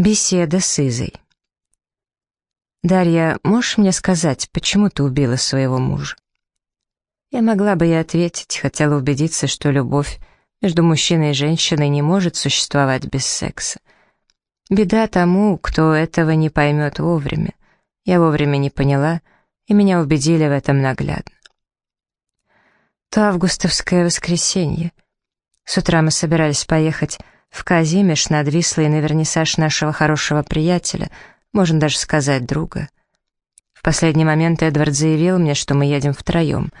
Беседа с Изой. «Дарья, можешь мне сказать, почему ты убила своего мужа?» Я могла бы и ответить, хотела убедиться, что любовь между мужчиной и женщиной не может существовать без секса. Беда тому, кто этого не поймет вовремя. Я вовремя не поняла, и меня убедили в этом наглядно. То августовское воскресенье. С утра мы собирались поехать в Казимеш на Двислый на вернисаж нашего хорошего приятеля, можно даже сказать друга. В последний момент Эдвард заявил мне, что мы едем втроем.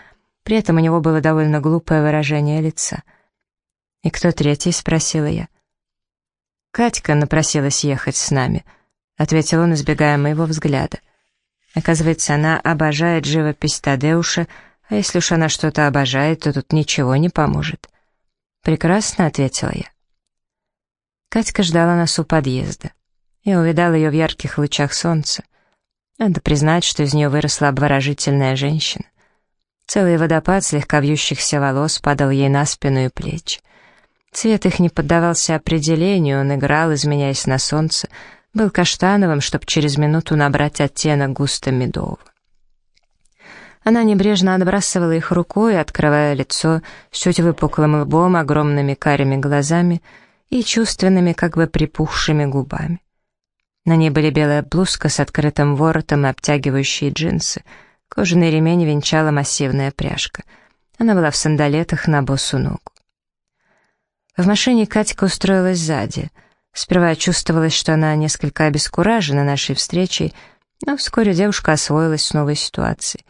При этом у него было довольно глупое выражение лица. «И кто третий?» — спросила я. «Катька напросилась ехать с нами», — ответил он, избегая моего взгляда. Оказывается, она обожает живопись Тадеуша, а если уж она что-то обожает, то тут ничего не поможет. «Прекрасно», — ответила я. Катька ждала нас у подъезда. Я увидала ее в ярких лучах солнца. Надо признать, что из нее выросла обворожительная женщина. Целый водопад слегка вьющихся волос падал ей на спину и плечи. Цвет их не поддавался определению, он играл, изменяясь на солнце, был каштановым, чтобы через минуту набрать оттенок густо-медового. Она небрежно отбрасывала их рукой, открывая лицо с чуть выпуклым лбом, огромными карими глазами — и чувственными, как бы припухшими губами. На ней были белая блузка с открытым воротом и обтягивающие джинсы. Кожаный ремень венчала массивная пряжка. Она была в сандалетах на босу ногу. В машине Катька устроилась сзади. Сперва чувствовалось, что она несколько обескуражена нашей встречей, но вскоре девушка освоилась с новой ситуацией.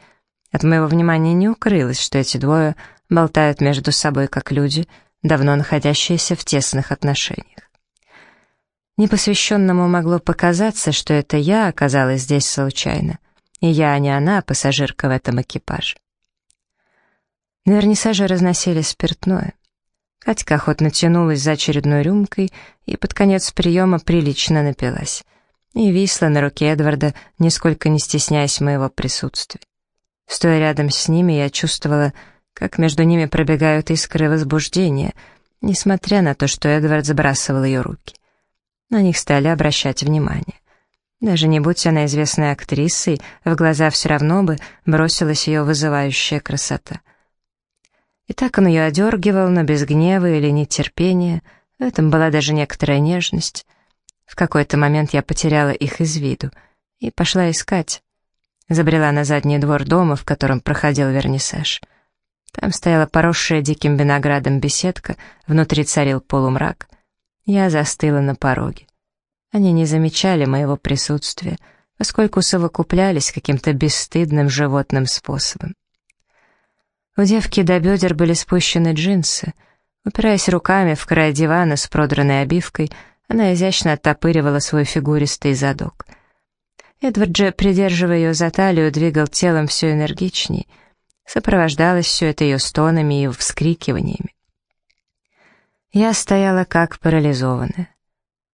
От моего внимания не укрылось, что эти двое болтают между собой как люди — давно находящиеся в тесных отношениях. Непосвященному могло показаться, что это я оказалась здесь случайно, и я, а не она, пассажирка в этом экипаже. На вернисаже разносили спиртное. Катька охотно тянулась за очередной рюмкой и под конец приема прилично напилась. И висла на руке Эдварда, нисколько не стесняясь моего присутствия. Стоя рядом с ними, я чувствовала, как между ними пробегают искры возбуждения, несмотря на то, что Эдвард забрасывал ее руки. На них стали обращать внимание. Даже не будь она известной актрисой, в глаза все равно бы бросилась ее вызывающая красота. И так он ее одергивал, но без гнева или нетерпения, в этом была даже некоторая нежность. В какой-то момент я потеряла их из виду и пошла искать. Забрела на задний двор дома, в котором проходил вернисаж. Там стояла поросшая диким виноградом беседка, внутри царил полумрак. Я застыла на пороге. Они не замечали моего присутствия, поскольку совокуплялись каким-то бесстыдным животным способом. У девки до бедер были спущены джинсы. Упираясь руками в край дивана с продранной обивкой, она изящно оттопыривала свой фигуристый задок. Эдвард же, придерживая ее за талию, двигал телом все энергичней — Сопровождалось все это ее стонами и вскрикиваниями. Я стояла как парализованная.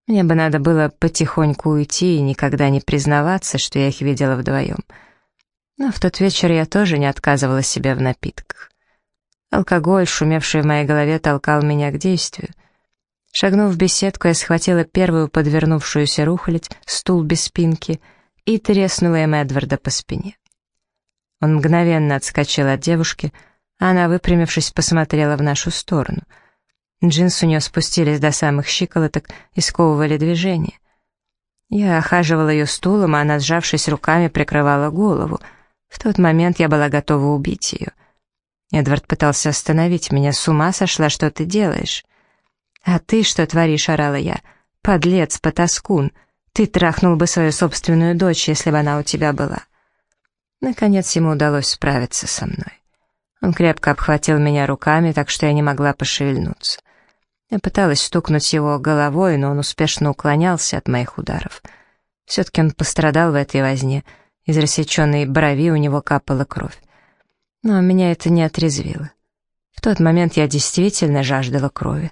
Мне бы надо было потихоньку уйти и никогда не признаваться, что я их видела вдвоем. Но в тот вечер я тоже не отказывала себе в напитках. Алкоголь, шумевший в моей голове, толкал меня к действию. Шагнув в беседку, я схватила первую подвернувшуюся рухлядь, стул без спинки, и треснула им Эдварда по спине. Он мгновенно отскочил от девушки, а она, выпрямившись, посмотрела в нашу сторону. Джинсы у нее спустились до самых щиколоток и сковывали движение. Я охаживала ее стулом, а она, сжавшись руками, прикрывала голову. В тот момент я была готова убить ее. Эдвард пытался остановить меня. «С ума сошла, что ты делаешь?» «А ты что творишь?» — орала я. «Подлец, потаскун! Ты трахнул бы свою собственную дочь, если бы она у тебя была!» Наконец ему удалось справиться со мной. Он крепко обхватил меня руками, так что я не могла пошевельнуться. Я пыталась стукнуть его головой, но он успешно уклонялся от моих ударов. Все-таки он пострадал в этой возне, из рассеченной брови у него капала кровь. Но меня это не отрезвило. В тот момент я действительно жаждала крови.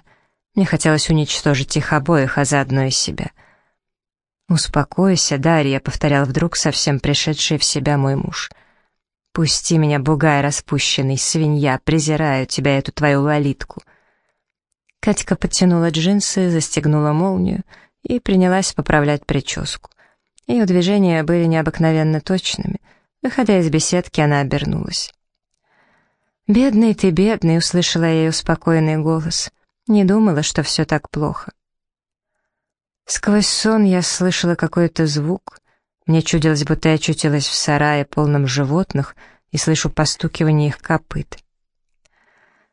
Мне хотелось уничтожить их обоих, а заодно и себя — «Успокойся, Дарья», — повторял вдруг совсем пришедший в себя мой муж. «Пусти меня, бугай распущенный, свинья, презираю тебя, эту твою лолитку». Катька подтянула джинсы, застегнула молнию и принялась поправлять прическу. Ее движения были необыкновенно точными. Выходя из беседки, она обернулась. «Бедный ты, бедный», — услышала я ее спокойный голос. Не думала, что все так плохо. Сквозь сон я слышала какой-то звук. Мне чудилось, будто я очутилась в сарае, полном животных, и слышу постукивание их копыт.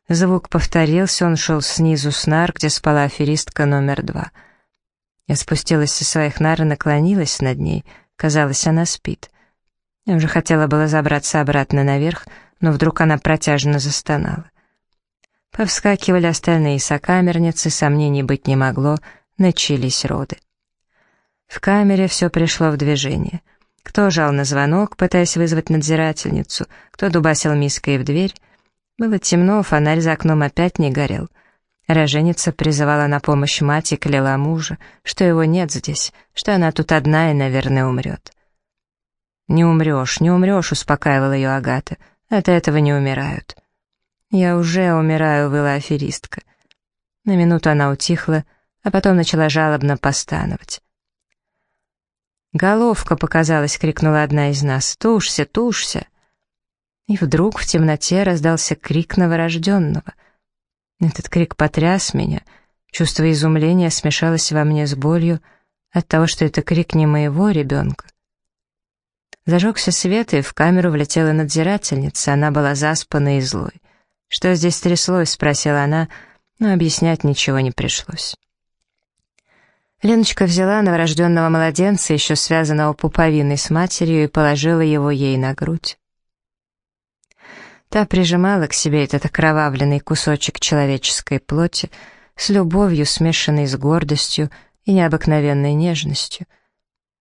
Звук повторился, он шел снизу с нар, где спала аферистка номер два. Я спустилась со своих нар и наклонилась над ней. Казалось, она спит. Я уже хотела было забраться обратно наверх, но вдруг она протяжно застонала. Повскакивали остальные сокамерницы, сомнений быть не могло, начались роды. В камере все пришло в движение. Кто жал на звонок, пытаясь вызвать надзирательницу, кто дубасил миской в дверь. Было темно, фонарь за окном опять не горел. Роженица призывала на помощь мать и кляла мужа, что его нет здесь, что она тут одна и, наверное, умрет. «Не умрешь, не умрешь», — успокаивала ее Агата. От этого не умирают. Я уже умираю, выла аферистка. На минуту она утихла, а потом начала жалобно постановать. «Головка показалась!» — крикнула одна из нас. «Тушься, тушься!» И вдруг в темноте раздался крик новорожденного. Этот крик потряс меня. Чувство изумления смешалось во мне с болью от того, что это крик не моего ребенка. Зажегся свет, и в камеру влетела надзирательница. Она была заспанной и злой. «Что здесь тряслось?» — спросила она, но объяснять ничего не пришлось. Леночка взяла новорожденного младенца, еще связанного пуповиной с матерью, и положила его ей на грудь. Та прижимала к себе этот окровавленный кусочек человеческой плоти с любовью, смешанной с гордостью и необыкновенной нежностью —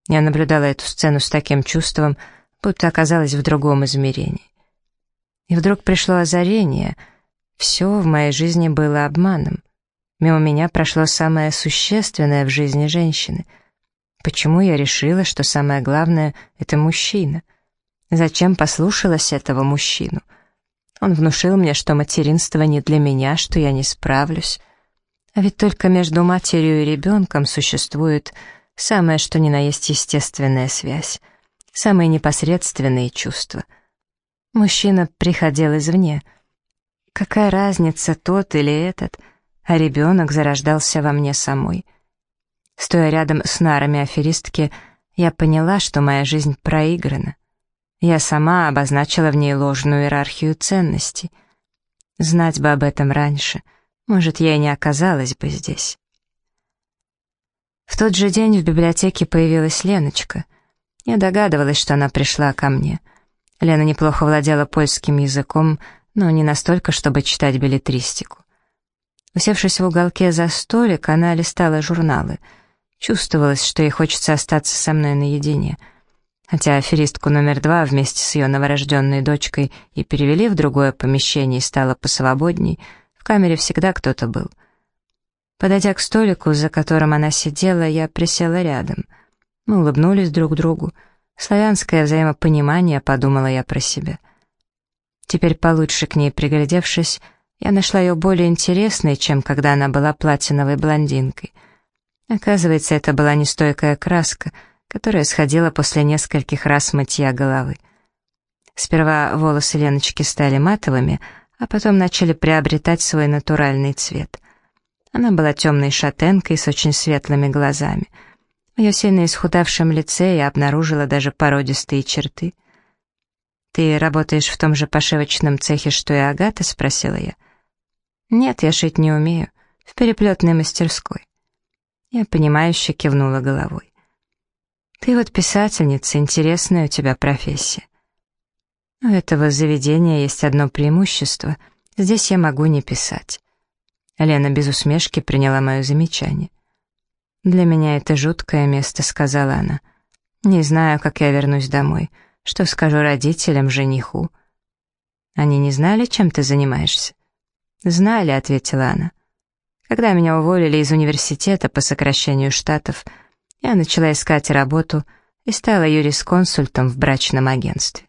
я наблюдала эту сцену с таким чувством, будто оказалась в другом измерении. И вдруг пришло озарение. Все в моей жизни было обманом. Мимо меня прошло самое существенное в жизни женщины. Почему я решила, что самое главное — это мужчина? Зачем послушалась этого мужчину? Он внушил мне, что материнство не для меня, что я не справлюсь. А ведь только между матерью и ребенком существует Самое, что ни на есть естественная связь. Самые непосредственные чувства. Мужчина приходил извне. Какая разница, тот или этот, а ребенок зарождался во мне самой. Стоя рядом с нарами аферистки, я поняла, что моя жизнь проиграна. Я сама обозначила в ней ложную иерархию ценностей. Знать бы об этом раньше, может, я и не оказалась бы здесь. В тот же день в библиотеке появилась Леночка. Я догадывалась, что она пришла ко мне. Лена неплохо владела польским языком, но не настолько, чтобы читать билетристику. Усевшись в уголке за столик, она листала журналы. Чувствовалось, что ей хочется остаться со мной наедине. Хотя аферистку номер два вместе с ее новорожденной дочкой и перевели в другое помещение и стало посвободней, в камере всегда кто-то был — Подойдя к столику, за которым она сидела, я присела рядом. Мы улыбнулись друг другу. Славянское взаимопонимание, подумала я про себя. Теперь получше к ней приглядевшись, я нашла ее более интересной, чем когда она была платиновой блондинкой. Оказывается, это была нестойкая краска, которая сходила после нескольких раз мытья головы. Сперва волосы Леночки стали матовыми, а потом начали приобретать свой натуральный цвет. Она была темной шатенкой с очень светлыми глазами. В ее сильно исхудавшем лице я обнаружила даже породистые черты. «Ты работаешь в том же пошивочном цехе, что и Агата?» — спросила я. «Нет, я шить не умею. В переплетной мастерской». Я понимающе кивнула головой. «Ты вот писательница, интересная у тебя профессия». У этого заведения есть одно преимущество. Здесь я могу не писать. Лена без усмешки приняла мое замечание. «Для меня это жуткое место», — сказала она. «Не знаю, как я вернусь домой. Что скажу родителям, жениху?» «Они не знали, чем ты занимаешься?» «Знали», — ответила она. «Когда меня уволили из университета по сокращению штатов, я начала искать работу и стала юрисконсультом в брачном агентстве.